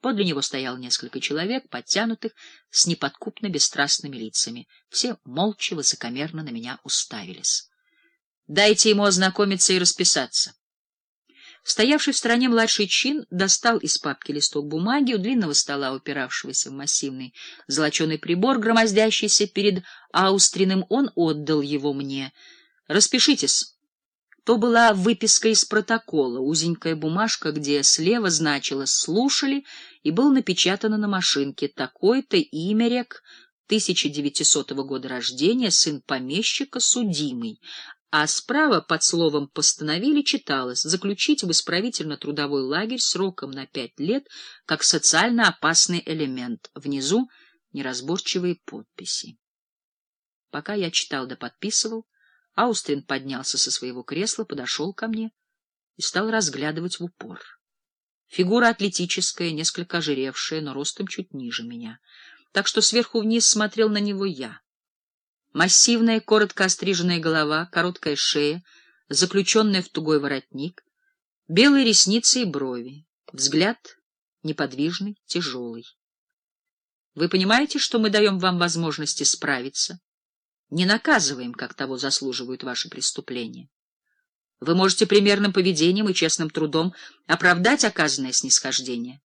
Подле него стояло несколько человек, подтянутых, с неподкупно бесстрастными лицами. Все молча, высокомерно на меня уставились. Дайте ему ознакомиться и расписаться. Стоявший в стороне младший чин достал из папки листок бумаги, у длинного стола, упиравшегося в массивный золоченый прибор, громоздящийся перед Аустриным, он отдал его мне. «Распишитесь». То была выписка из протокола, узенькая бумажка, где слева значилось «слушали», и был напечатано на машинке «такой-то имерек 1900 года рождения, сын помещика, судимый», а справа под словом «постановили» читалось «заключить в исправительно-трудовой лагерь сроком на пять лет как социально опасный элемент». Внизу неразборчивые подписи. Пока я читал да подписывал, Аустрин поднялся со своего кресла, подошел ко мне и стал разглядывать в упор. Фигура атлетическая, несколько ожиревшая, но ростом чуть ниже меня, так что сверху вниз смотрел на него я. Массивная, коротко остриженная голова, короткая шея, заключенная в тугой воротник, белые ресницы и брови, взгляд неподвижный, тяжелый. Вы понимаете, что мы даем вам возможность исправиться? Не наказываем, как того заслуживают ваши преступления. Вы можете примерным поведением и честным трудом оправдать оказанное снисхождение.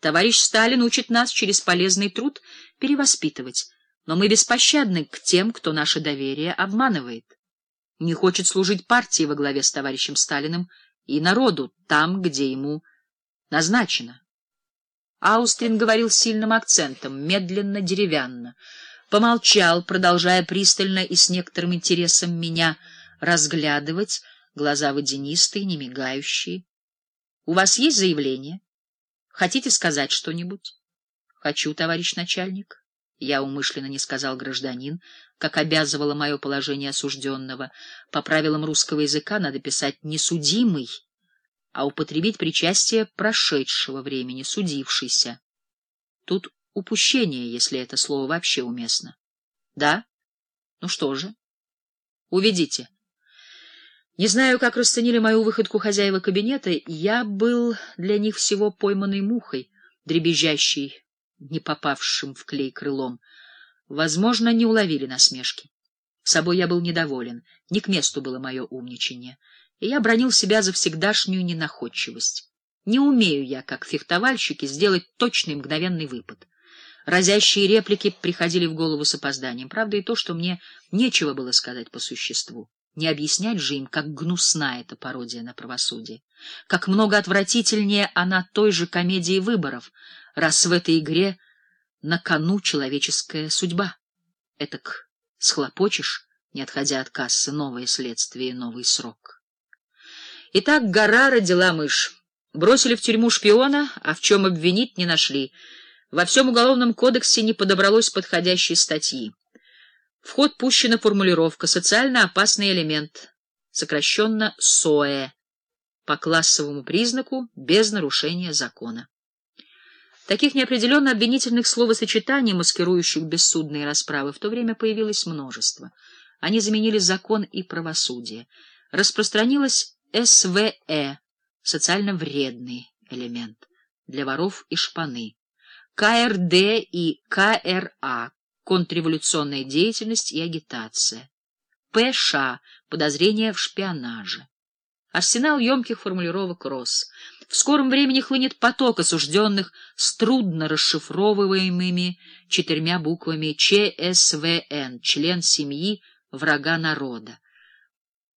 Товарищ Сталин учит нас через полезный труд перевоспитывать, но мы беспощадны к тем, кто наше доверие обманывает. Не хочет служить партии во главе с товарищем Сталиным и народу там, где ему назначено. Аустрин говорил сильным акцентом, медленно, деревянно. Помолчал, продолжая пристально и с некоторым интересом меня разглядывать, глаза водянистые, не мигающие. — У вас есть заявление? Хотите сказать что-нибудь? — Хочу, товарищ начальник. Я умышленно не сказал гражданин, как обязывало мое положение осужденного. По правилам русского языка надо писать не судимый, а употребить причастие прошедшего времени, судившийся. Тут упущение, если это слово вообще уместно. Да? Ну что же? Уведите. Не знаю, как расценили мою выходку хозяева кабинета, я был для них всего пойманной мухой, дребезжащей не попавшим в клей крылом. Возможно, не уловили насмешки. Собой я был недоволен, не к месту было мое умничание, и я бронил себя за всегдашнюю ненаходчивость. Не умею я, как фехтовальщики, сделать точный мгновенный выпад. Разящие реплики приходили в голову с опозданием. Правда и то, что мне нечего было сказать по существу. Не объяснять же им, как гнусна эта пародия на правосудие, как много отвратительнее она той же комедии выборов, раз в этой игре на кону человеческая судьба. Этак схлопочешь, не отходя от кассы, новое следствие и новый срок. Итак, гора родила мышь. Бросили в тюрьму шпиона, а в чем обвинить не нашли. Во всем уголовном кодексе не подобралось подходящей статьи. В ход пущена формулировка «социально опасный элемент», сокращенно СОЭ, по классовому признаку, без нарушения закона. Таких неопределенно обвинительных словосочетаний, маскирующих бессудные расправы, в то время появилось множество. Они заменили закон и правосудие. Распространилось СВЭ — социально вредный элемент для воров и шпаны, КРД и КРА — контрреволюционная деятельность и агитация, ПШ — подозрение в шпионаже. Арсенал емких формулировок рос. В скором времени хлынет поток осужденных с трудно расшифровываемыми четырьмя буквами ЧСВН, член семьи врага народа.